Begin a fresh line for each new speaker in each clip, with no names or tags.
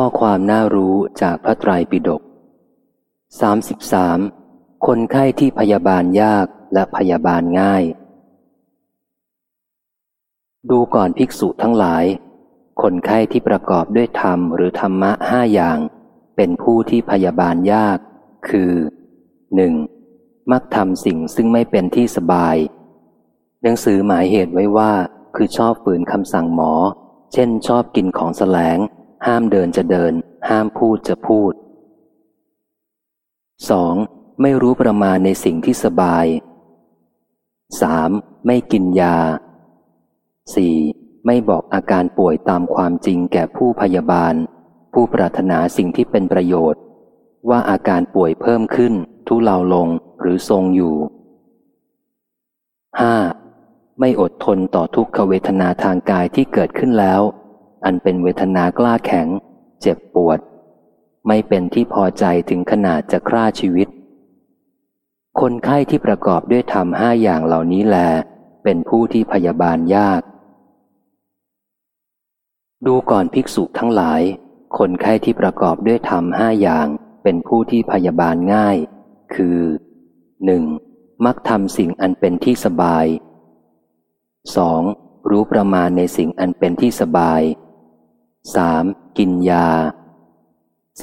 ข้อความน่ารู้จากพระไตรปิฎก33 คนไข้ที่พยาบาลยากและพยาบาลง่าย ดูก่อนภิกษุทั้งหลาย คนไข้ที่ประกอบด้วยธรรมหรือธรรมะห้าอย่าง เป็นผู้ที่พยาบาลยาก คือ 1. มักทำสิ่งซึ่งไม่เป็นที่สบาย หนังสือหมายเหตุไว้ว่า คือชอบฝืนคำสั่งหมอ เช่นชอบกินของแสลง ห้ามเดินจะเดิน ห้ามพูดจะพูด 2. ไม่รู้ประมาณในสิ่งที่สบาย 3. ไม่กินยา 4. ไม่บอกอาการป่วยตามความจริงแก่ผู้พยาบาล ผู้ปรารถนาสิ่งที่เป็นประโยชน์ ว่าอาการป่วยเพิ่มขึ้น ทุเลาลงหรือทรงอยู่ 5. ไม่อดทนต่อทุกขเวทนาทางกายที่เกิดขึ้นแล้ว อันเป็นเวทนากล้าแข็ง เจ็บปวด ไม่เป็นที่พอใจถึงขนาดจะฆ่าชีวิต คนไข้ที่ประกอบด้วยธรรมห้าอย่างเหล่านี้แล เป็นผู้ที่พยาบาลยาก ดูก่อนภิกษุทั้งหลาย คนไข้ที่ประกอบด้วยธรรมห้าอย่างเป็นผู้ที่พยาบาลง่าย คือ 1. มักทำสิ่งอันเป็นที่สบาย 2. รู้ประมาณในสิ่งอันเป็นที่สบาย 3. กินยา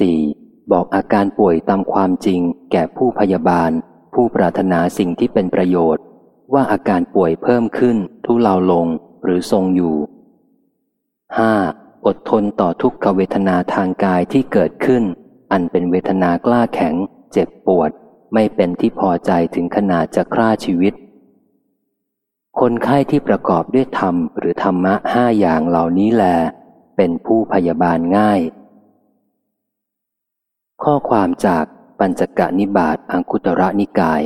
4. บอกอาการป่วยตามความจริง แก่ผู้พยาบาล ผู้ปรารถนาสิ่งที่เป็นประโยชน์ ว่าอาการป่วยเพิ่มขึ้น ทุเลาลงหรือทรงอยู่ 5. อดทนต่อทุกขเวทนาทางกายที่เกิดขึ้น อันเป็นเวทนากล้าแข็ง เจ็บปวด ไม่เป็นที่พอใจถึงขนาดจะฆ่าชีวิต คนไข้ที่ประกอบด้วยธรรมหรือธรรมะห้าอย่างเหล่านี้แล เป็นผู้พยาบาลง่าย ข้อความจากปัญจกนิบาตอังคุตระนิกาย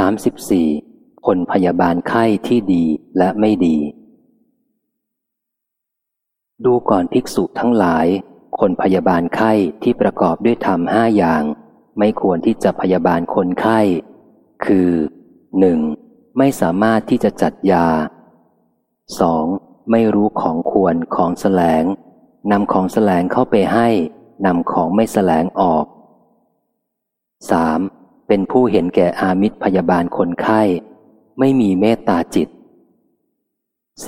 34. คนพยาบาลไข้ที่ดีและไม่ดี ดูก่อนภิกษุทั้งหลาย คนพยาบาลไข้ที่ประกอบด้วยธรรมห้าอย่าง ไม่ควรที่จะพยาบาลคนไข้ คือ 1. ไม่สามารถที่จะจัดยา 2. ไม่รู้ของควรของแสลงนำของแสลงเข้าไปให้นำของไม่แสลงออก 3. เป็นผู้เห็นแก่อามิตรพยาบาลคนไข้ ไม่มีเมตตาจิต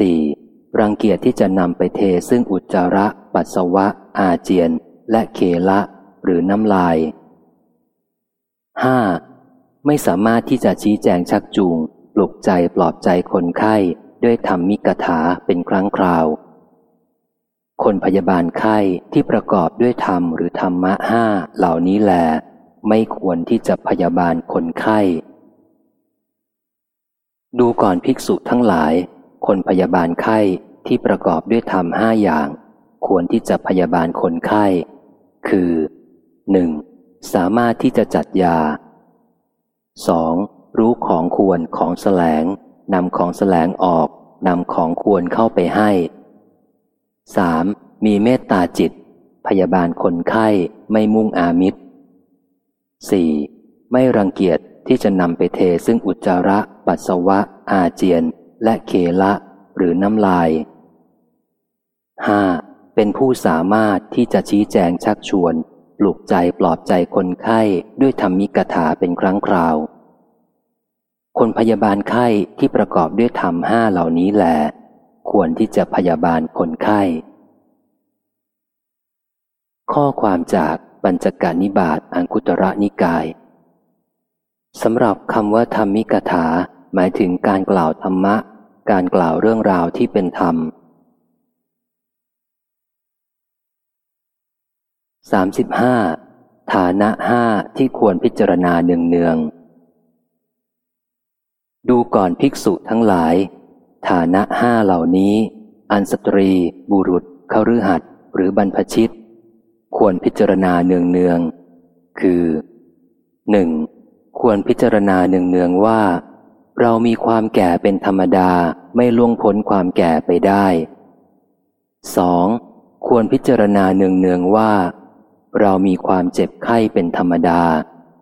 4. รังเกียจที่จะนำไปเทซึ่งอุจจาระ ปัสสาวะ อาเจียน และเคละหรือน้ำลาย 5. ไม่สามารถที่จะชี้แจงชักจูง ปลุกใจปลอบใจคนไข้ ด้วยธรรมมิกถาเป็นครั้งคราว คนพยาบาลไข้ที่ประกอบด้วยธรรมหรือธรรมะห้าเหล่านี้แล ไม่ควรที่จะพยาบาลคนไข้ ดูก่อนภิกษุทั้งหลาย คนพยาบาลไข้ที่ประกอบด้วยธรรมห้าอย่าง ควรที่จะพยาบาลคนไข้ คือ 1. สามารถที่จะจัดยา 2. รู้ของควรของแสลง นำของแสลงออก นำของควรเข้าไปให้ 3. มีเมตตาจิต พยาบาลคนไข้ไม่มุ่งอามิตร 4. ไม่รังเกียจที่จะนำไปเทซึ่งอุจจาระ ปัสสาวะ อาเจียน และเคละหรือน้ำลาย 5. เป็นผู้สามารถที่จะชี้แจงชักชวน ปลุกใจปลอบใจคนไข้ด้วยธรรมิกถาเป็นครั้งคราว คนพยาบาลไข้ที่ประกอบด้วยธรรมห้าเหล่านี้แหลควรที่จะพยาบาลคนไข้ ข้อความจากปัญจการนิบาตอังคุตระนิกายสำหรับคำว่าธรรมิกถา หมายถึงการกล่าวธรรมะ การกล่าวเรื่องราวที่เป็นธรรม 35. ฐานะห้าที่ควรพิจารณาเนืองเนือง ดูก่อนภิกษุทั้งหลาย ฐานะห้าเหล่านี้ อันสตรี บุรุษเข้ารือหัดหรือบรรพชิต ควรพิจารณาเนืองเนืองคือหนึ่งควรพิจารณาเนืองเนืองว่า เรามีความแก่เป็นธรรมดาไม่ล่วงพ้นความแก่ไปได้สองควรพิจารณาเนืองเนืองว่า เรามีความเจ็บไข้เป็นธรรมดา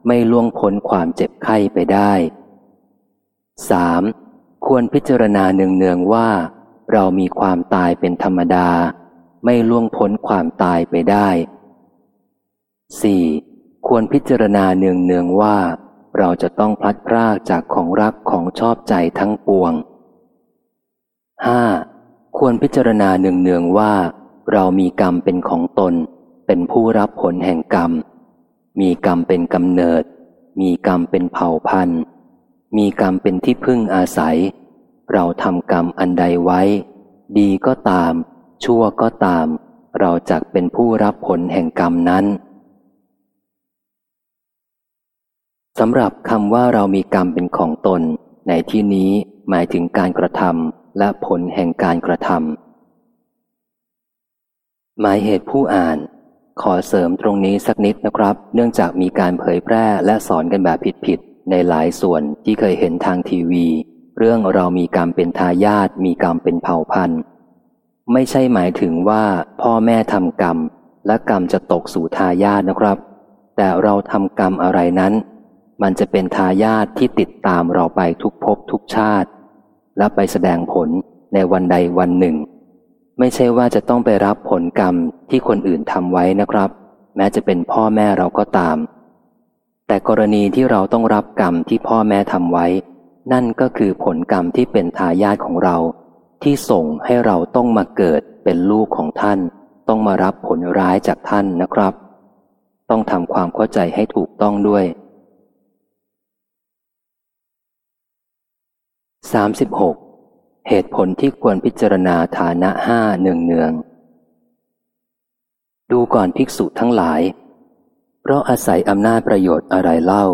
ไม่ล่วงพ้นความเจ็บไข้ไปได้ 3. ควรพิจารณาเนืองๆว่า เรามีความตายเป็นธรรมดา ไม่ล่วงพ้นความตายไปได้ 4. ควรพิจารณาเนืองเนืองว่า เราจะต้องพลัดพรากจากของรักของชอบใจทั้งปวง 5. ควรพิจารณาเนืองเนืองว่า เรามีกรรมเป็นของตน เป็นผู้รับผลแห่งกรรม มีกรรมเป็นกำเนิด มีกรรมเป็นเผ่าพันธุ์ มีกรรมเป็นที่พึ่งอาศัย เราทำกรรมอันใดไว้ ดีก็ตาม ชั่วก็ตาม เราจักเป็นผู้รับผลแห่งกรรมนั้นสำหรับคำว่าเรามีกรรมเป็นของตน ในที่นี้หมายถึงการกระทำและผลแห่งการกระทำหมายเหตุผู้อ่าน ขอเสริมตรงนี้สักนิดนะครับ เนื่องจากมีการเผยแพร่และสอนกันแบบผิด ในหลายส่วนที่เคยเห็นทางทีวี เรื่องเรามีกรรมเป็นทายาทมีกรรมเป็นเผ่าพันธุ์ ไม่ใช่หมายถึงว่าพ่อแม่ทำกรรม และกรรมจะตกสู่ทายาทนะครับ แต่เราทำกรรมอะไรนั้น มันจะเป็นทายาทที่ติดตามเราไปทุกภพทุกชาติ และไปแสดงผลในวันใดวันหนึ่ง ไม่ใช่ว่าจะต้องไปรับผลกรรมที่คนอื่นทำไว้นะครับ แม้จะเป็นพ่อแม่เราก็ตาม แต่กรณีที่เราต้องรับกรรมที่พ่อแม่ทำไว้ นั่นก็คือผลกรรมที่เป็นทายาทของเรา ที่ส่งให้เราต้องมาเกิดเป็นลูกของท่าน ต้องมารับผลร้ายจากท่านนะครับ ต้องทำความเข้าใจให้ถูกต้องด้วย 36. เหตุผลที่ควรพิจารณาฐานะห้าเนืองเนืองดูก่อนภิกษุทั้งหลาย เพราะอาศัยอำนาจประโยชน์อะไรเล่า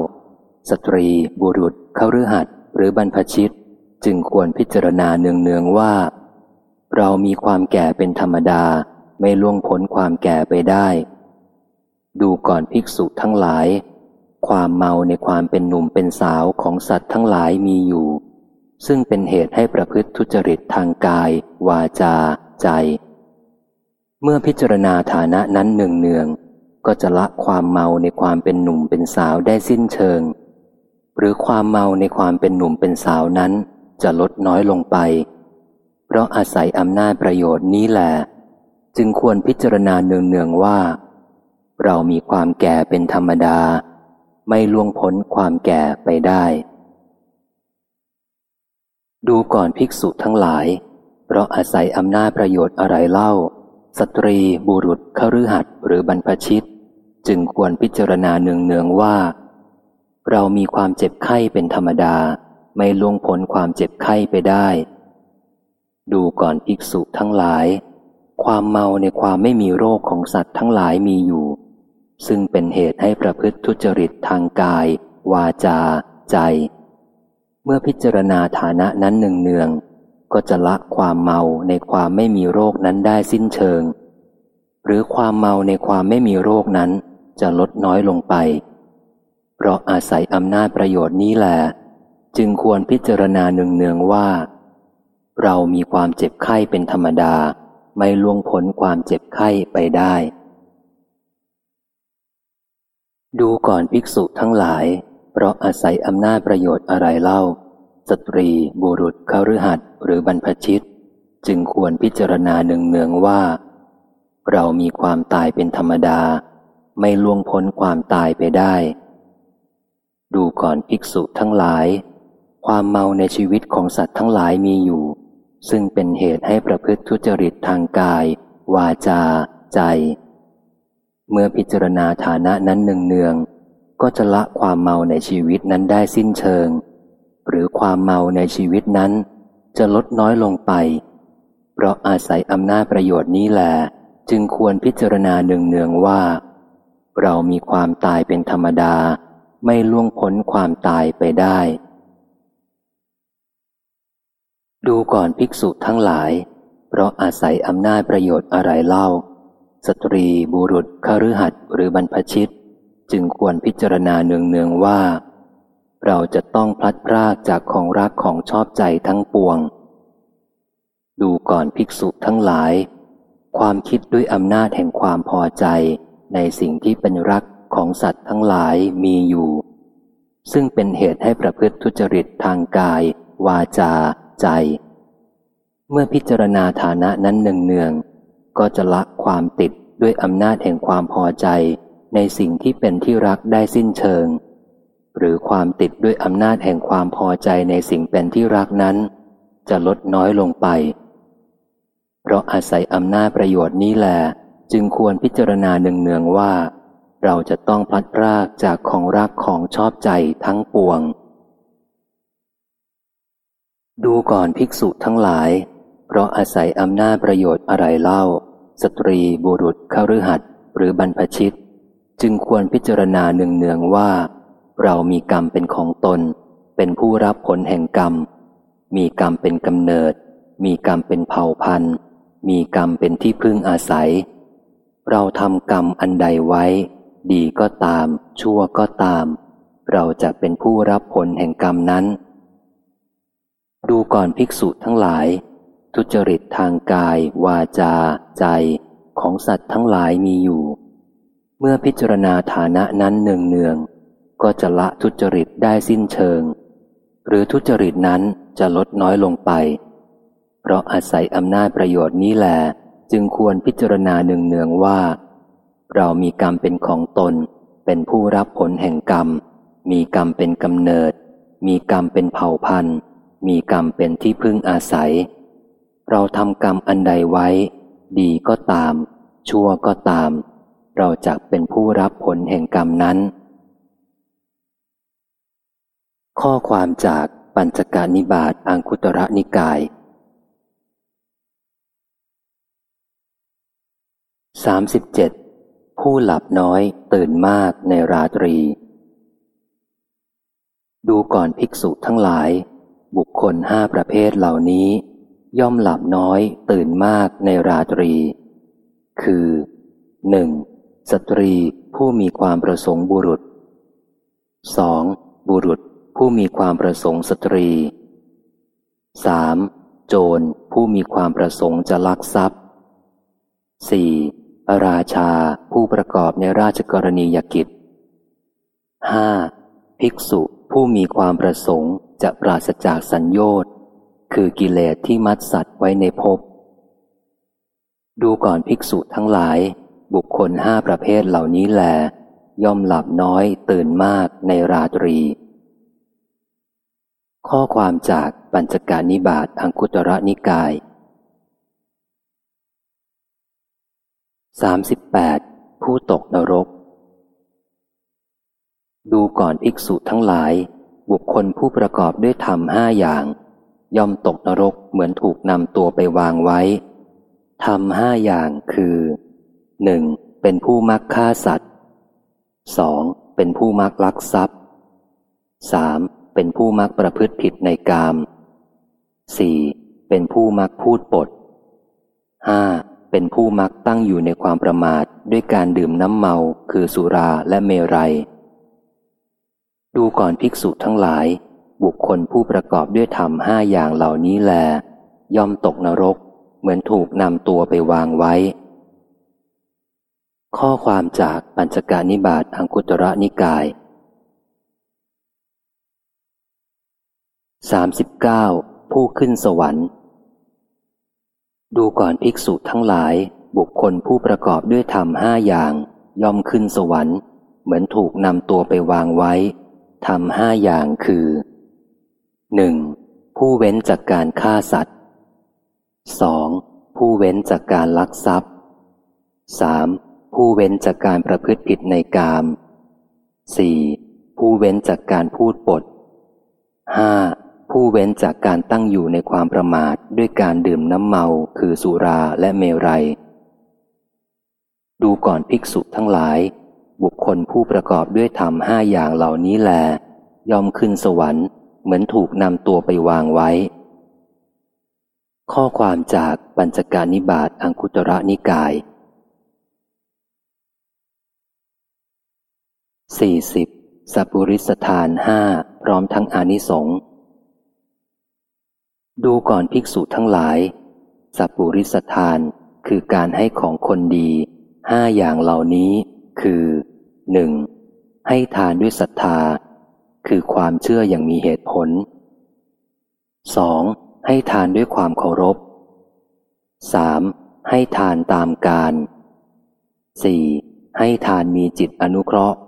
สตรี บุรุษเขาฤหัสหรือบรรพชิต จึงควรพิจารณาเนืองเนืองว่า เรามีความแก่เป็นธรรมดาไม่ล่วงพ้นความแก่ไปได้ ดูก่อนภิกษุทั้งหลาย ความเมาในความเป็นหนุ่มเป็นสาวของสัตว์ทั้งหลายมีอยู่ ซึ่งเป็นเหตุให้ประพฤติทุจริตทางกาย วาจา ใจ เมื่อพิจารณาฐานะนั้นเนืองเนือง ก็จะละความเมาในความเป็นหนุ่มเป็นสาวได้สิ้นเชิง หรือความเมาในความเป็นหนุ่มเป็นสาวนั้น จะลดน้อยลงไป เพราะอาศัยอำนาจประโยชน์นี้แหละจึงควรพิจารณาเนืองเนืองว่า เรามีความแก่เป็นธรรมดา ไม่ล่วงพ้นความแก่ไปได้ ดูก่อนภิกษุทั้งหลาย เพราะอาศัยอำนาจประโยชน์อะไรเล่า สตรีบุรุษขรือหัดหรือบรรพชิต จึงควรพิจารณาเนืองๆว่า เรามีความเจ็บไข้เป็นธรรมดา ไม่ล่วงพ้นความเจ็บไข้ไปได้ ดูก่อนภิกษุทั้งหลาย ความเมาในความไม่มีโรคของสัตว์ทั้งหลายมีอยู่ ซึ่งเป็นเหตุให้ประพฤติทุจริตทางกาย วาจา ใจ เมื่อพิจารณาฐานะนั้นหนึ่งเนืองก็จะละความเมาในความไม่มีโรคนั้นได้สิ้นเชิงหรือความเมาในความไม่มีโรคนั้น จะลดน้อยลงไป เพราะอาศัยอำนาจประโยชน์นี้แหละจึงควรพิจารณาหนึ่งเนืองว่า เรามีความเจ็บไข้เป็นธรรมดา ไม่ล่วงพ้นความเจ็บไข้ไปได้ ดูก่อนภิกษุทั้งหลาย เพราะอาศัยอำนาจประโยชน์อะไรเล่า สตรี บุรุษเขาฤหัสหรือบรรพชิต จึงควรพิจารณาเนืองๆว่า เรามีความตายเป็นธรรมดา ไม่ล่วงพ้นความตายไปได้ ดูก่อนภิกษุทั้งหลาย ความเมาในชีวิตของสัตว์ทั้งหลายมีอยู่ ซึ่งเป็นเหตุให้ประพฤติทุจริตทางกาย วาจา ใจ เมื่อพิจารณาฐานะนั้นเนืองๆก็จะละความเมาในชีวิตนั้นได้สิ้นเชิง หรือความเมาในชีวิตนั้น จะลดน้อยลงไป เพราะอาศัยอำนาจประโยชน์นี้แหละจึงควรพิจารณาเนืองๆว่า เรามีความตายเป็นธรรมดา ไม่ล่วงพ้นความตายไปได้ ดูก่อนภิกษุทั้งหลาย เพราะอาศัยอำนาจประโยชน์อะไรเล่า สตรีบุรุษคฤหัสถ์หรือบรรพชิต จึงควรพิจารณาเนืองๆว่า เราจะต้องพลัดพรากจากของรักของชอบใจทั้งปวง ดูก่อนภิกษุทั้งหลาย ความคิดด้วยอำนาจแห่งความพอใจ ในสิ่งที่เป็นรักของสัตว์ทั้งหลายมีอยู่ ซึ่งเป็นเหตุให้ประพฤติทุจริตทางกาย วาจา ใจ เมื่อพิจารณาฐานะนั้นเนืองๆก็จะละความติดด้วยอำนาจแห่งความพอใจ ในสิ่งที่เป็นที่รักได้สิ้นเชิง หรือความติดด้วยอำนาจแห่งความพอใจในสิ่งเป็นที่รักนั้น จะลดน้อยลงไป เพราะอาศัยอำนาจประโยชน์นี้แหละ จึงควรพิจารณาเนืองๆว่า เราจะต้องพลัดพรากจากของรักของชอบใจทั้งปวง ดูก่อนภิกษุทั้งหลาย เพราะอาศัยอำนาจประโยชน์อะไรเล่า สตรีบุรุษขรือหัดหรือบรรพชิต จึงควรพิจารณาเนืองๆว่า เรามีกรรมเป็นของตน เป็นผู้รับผลแห่งกรรม มีกรรมเป็นกำเนิด มีกรรมเป็นเผ่าพันธุ์ มีกรรมเป็นที่พึ่งอาศัย เราทำกรรมอันใดไว้ ดีก็ตาม ชั่วก็ตาม เราจะเป็นผู้รับผลแห่งกรรมนั้น ดูก่อนภิกษุทั้งหลาย ทุจริตทางกาย วาจา ใจของสัตว์ทั้งหลายมีอยู่ เมื่อพิจารณาฐานะนั้นเนืองเนืองก็จะละทุจริตได้สิ้นเชิง หรือทุจริตนั้นจะลดน้อยลงไป เพราะอาศัยอำนาจประโยชน์นี้แหละ จึงควรพิจารณาหนึ่งเนืองว่า เรามีกรรมเป็นของตน เป็นผู้รับผลแห่งกรรม มีกรรมเป็นกำเนิด มีกรรมเป็นเผ่าพันธุ์ มีกรรมเป็นที่พึ่งอาศัย เราทำกรรมอันใดไว้ ดีก็ตาม ชั่วก็ตาม เราจะเป็นผู้รับผลแห่งกรรมนั้น ข้อความจากปัญจการนิบาตอังคุตระนิกาย สามสิบเจ็ดผู้หลับน้อยตื่นมากในราตรี ดูก่อนภิกษุทั้งหลาย บุคคลห้าประเภทเหล่านี้ ย่อมหลับน้อยตื่นมากในราตรี คือหนึ่งสตรีผู้มีความประสงค์บุรุษสองบุรุษผู้มีความประสงค์สตรีสามโจรผู้มีความประสงค์จะลักทรัพย์สี่ พระราชาผู้ประกอบในราชกรณียกิจห้าภิกษุผู้มีความประสงค์จะปราศจากสัญญน์คือกิเลสที่มัดสัตว์ไว้ในภพ ดูก่อนภิกษุทั้งหลาย บุคคลห้าประเภทเหล่านี้แล ย่อมหลับน้อยตื่นมากในราตรี ข้อความจากปัญจการนิบาตอังคุตระนิกาย สามสิบแปดผู้ตกนรก ดูก่อนภิกษุทั้งหลาย บุคคลผู้ประกอบด้วยธรรมห้าอย่าง ย่อมตกนรกเหมือนถูกนำตัวไปวางไว้ทำห้าอย่างคือหนึ่งเป็นผู้มักฆ่าสัตว์สองเป็นผู้มักลักทรัพย์สามเป็นผู้มักประพฤติผิดในกามสี่เป็นผู้มักพูดปดห้า เป็นผู้มักตั้งอยู่ในความประมาทด้วยการดื่มน้ำเมาคือสุราและเมรัย ดูก่อนภิกษุทั้งหลาย บุคคลผู้ประกอบด้วยธรรมห้าอย่างเหล่านี้แล ย่อมตกนรก เหมือนถูกนำตัวไปวางไว้ ข้อความจากปัญจการนิบาตอังคุตระนิกาย 39. ผู้ขึ้นสวรรค์ ดูก่อนภิกษุทั้งหลาย บุคคลผู้ประกอบด้วยธรรมห้าอย่าง ย่อมขึ้นสวรรค์ เหมือนถูกนำตัวไปวางไว้ทำห้าอย่างคือหนึ่งผู้เว้นจากการฆ่าสัตว์สองผู้เว้นจากการลักทรัพย์สามผู้เว้นจากการประพฤติผิดในกามสี่ผู้เว้นจากการพูดปดห้า ผู้เว้นจากการตั้งอยู่ในความประมาทด้วยการดื่มน้ำเมาคือสุราและเมรัย ดูก่อนภิกษุทั้งหลาย บุคคลผู้ประกอบด้วยธรรมห้าอย่างเหล่านี้แล ยอมขึ้นสวรรค์ เหมือนถูกนำตัวไปวางไว้ ข้อความจากปัญจการนิบาตอังคุตระนิกาย 40. สัปุริสทานห้าพร้อมทั้งอานิสงส์ ดูก่อนภิกษุทั้งหลาย สัปุริสทานคือการให้ของคนดีห้าอย่างเหล่านี้คือหนึ่งให้ทานด้วยศรัทธา คือความเชื่ออย่างมีเหตุผลสองให้ทานด้วยความเคารพ 3. ให้ทานตามการ 4. ให้ทานมีจิตอนุเคราะห์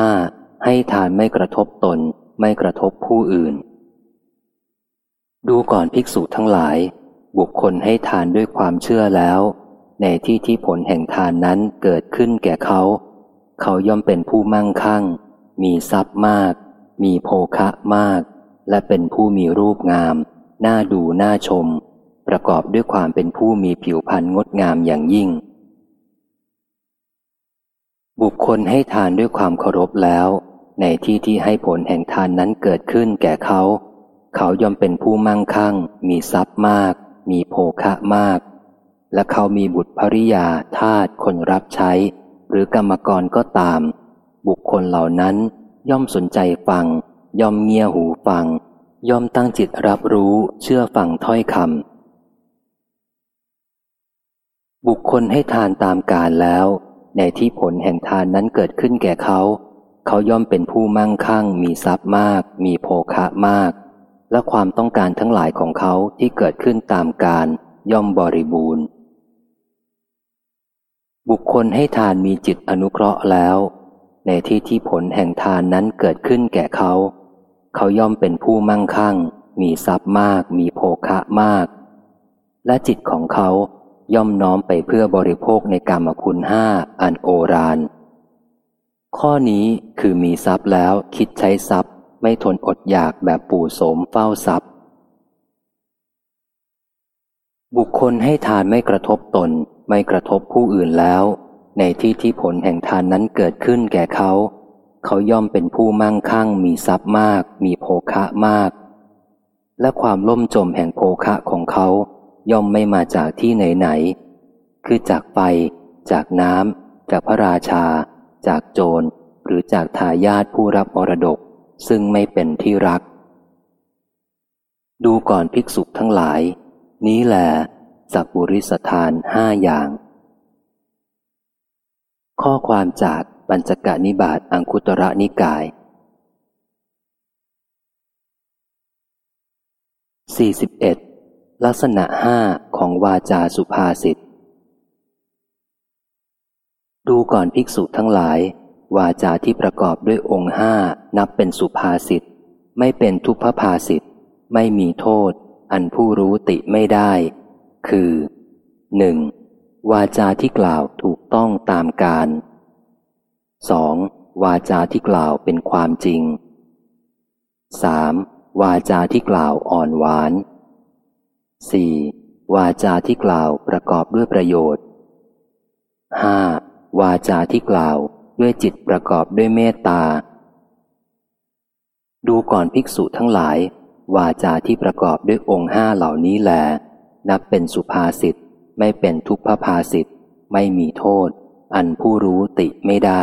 5. ให้ทานไม่กระทบตนไม่กระทบผู้อื่น ดูก่อนภิกษุทั้งหลาย บุคคลให้ทานด้วยความเชื่อแล้ว ในที่ที่ผลแห่งทานนั้นเกิดขึ้นแก่เขา เขาย่อมเป็นผู้มั่งคั่ง มีทรัพย์มาก มีโภคะมาก และเป็นผู้มีรูปงาม น่าดูน่าชม ประกอบด้วยความเป็นผู้มีผิวพรรณงดงามอย่างยิ่ง บุคคลให้ทานด้วยความเคารพแล้ว ในที่ที่ให้ผลแห่งทานนั้นเกิดขึ้นแก่เขาเเขาย่อมเป็นผู้มั่งคั่ง มีทรัพย์มาก มีโภคะมาก และเขามีบุตรภริยาทาสคนรับใช้ หรือกรรมกรก็ตาม บุคคลเหล่านั้นย่อมสนใจฟัง ย่อมเงี่ยหูฟัง ย่อมตั้งจิตรับรู้เชื่อฟังถ้อยคำบุคคลให้ทานตามการแล้ว ในที่ผลแห่งทานนั้นเกิดขึ้นแก่เขา เขาย่อมเป็นผู้มั่งคั่ง มีทรัพย์มาก มีโภคะมาก และความต้องการทั้งหลายของเขาที่เกิดขึ้นตามการย่อมบริบูรณ์ บุคคลให้ทานมีจิตอนุเคราะห์แล้ว ในที่ที่ผลแห่งทานนั้นเกิดขึ้นแก่เขา เขาย่อมเป็นผู้มั่งคั่ง มีทรัพย์มาก มีโภคะมาก และจิตของเขาย่อมน้อมไปเพื่อบริโภคในกรรมคุณห้าอันโอรานข้อนี้คือมีทรัพย์แล้วคิดใช้ทรัพย์ ไม่ทนอดอยากแบบปู่โสมเฝ้าทรัพย์ บุคคลให้ทานไม่กระทบตน ไม่กระทบผู้อื่นแล้ว ในที่ที่ผลแห่งทานนั้นเกิดขึ้นแก่เขา เขาย่อมเป็นผู้มั่งคั่ง มีทรัพย์มาก มีโภคะมาก และความล่มจมแห่งโภคะของเขา ย่อมไม่มาจากที่ไหนๆคือจากไฟ จากน้ำจากพระราชา จากโจร หรือจากทายาทผู้รับมรดก ซึ่งไม่เป็นที่รัก ดูก่อนภิกษุทั้งหลาย นี้แหละสักบุริสทานห้าอย่าง ข้อความจากปัญจกานิบาตอังคุตระนิกาย 41 ลักษณะห้าของวาจาสุภาษิตดูก่อนภิกษุทั้งหลาย วาจาที่ประกอบด้วยองค์ห้านับเป็นสุภาษิตไม่เป็นทุพภาษิตไม่มีโทษ อันผู้รู้ติไม่ได้ คือหนึ่งวาจาที่กล่าวถูกต้องตามการสองวาจาที่กล่าวเป็นความจริงสามวาจาที่กล่าวอ่อนหวาน 4. วาจาที่กล่าวประกอบด้วยประโยชน์ 5. วาจาที่กล่าว ด้วยจิตประกอบด้วยเมตตา ดูก่อนภิกษุทั้งหลาย วาจาที่ประกอบด้วยองค์ห้าเหล่านี้แล นับเป็นสุภาษิตไม่เป็นทุพภาษิตไม่มีโทษ อันผู้รู้ติไม่ได้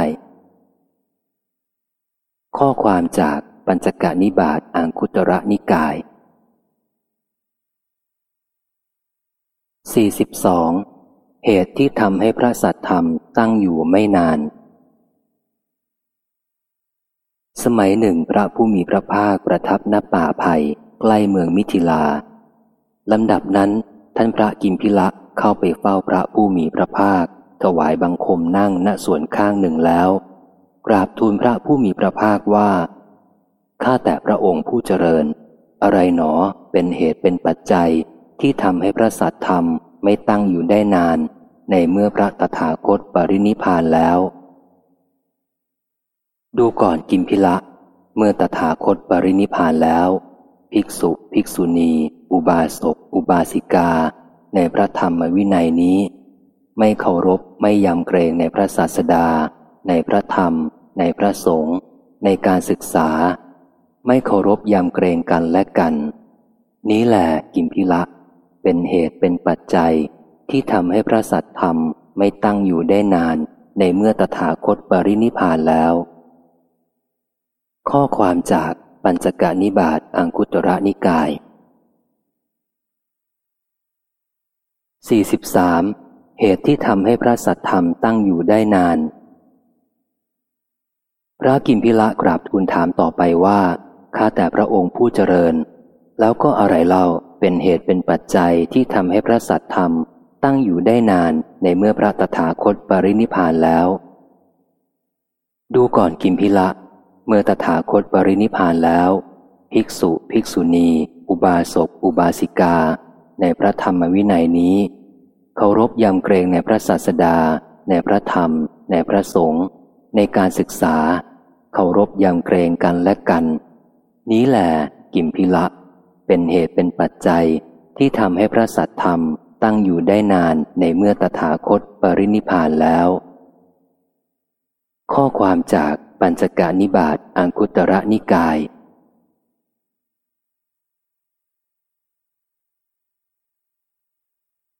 ข้อความจากปัญจกานิบาตอังคุตระนิกาย 42 เหตุที่ทำให้พระสัตธรรมตั้งอยู่ไม่นาน สมัยหนึ่งพระผู้มีพระภาคประทับณป่าไผ่ใกล้เมืองมิถิลาลำดับนั้น ท่านพระกิมพิละเข้าไปเฝ้าพระผู้มีพระภาค ถวายบังคมนั่งณส่วนข้างหนึ่งแล้ว กราบทูลพระผู้มีพระภาคว่าข้าแต่พระองค์ผู้เจริญ อะไรหนอเป็นเหตุเป็นปัจจัยที่ทำให้พระสัตธรรมไม่ตั้งอยู่ได้นาน ในเมื่อพระตถาคตปรินิพานแล้ว ดูก่อนกิมพิละ เมื่อตถาคตปรินิพานแล้ว ภิกษุภิกษุณี อุบาสก อุบาสิกา ในพระธรรมวินัยนี้ ไม่เคารพไม่ยำเกรงในพระศาสดา ในพระธรรม ในพระสงฆ์ในการศึกษา ไม่เคารพยำเกรงกันและกัน นี้แหละกิมพิละ เป็นเหตุเป็นปัจจัยที่ทำให้พระสัตธรรมไม่ตั้งอยู่ได้นานในเมื่อตถาคตปรินิพานแล้ว ข้อความจากปัญจกานิบาตอังคุตระนิกาย 43. เหตุที่ทำให้พระสัตธรรมตั้งอยู่ได้นาน พระกิมพิละกราบทูลถามต่อไปว่า ข้าแต่พระองค์ผู้เจริญ แล้วก็อะไรเล่าเป็นเหตุเป็นปัจจัยที่ทำให้พระสัตธรรมตั้งอยู่ได้นานในเมื่อพระตถาคตปรินิพานแล้ว ดูก่อนกิมพิละ เมื่อตถาคตปรินิพานแล้ว ภิกษุภิกษุณี อุบาสกอุบาสิกา ในพระธรรมวินัยนี้ เคารพยำเกรงในพระศาสดา ในพระธรรม ในพระสงฆ์ในการศึกษา เคารพยำเกรงกันและกัน นี้แหละกิมพิละ เป็นเหตุเป็นปัจจัยที่ทำให้พระสัตธรรมตั้งอยู่ได้นานในเมื่อตถาคตปรินิพานแล้ว ข้อความจาก ปัญจกานิบาตอังคุตระนิกาย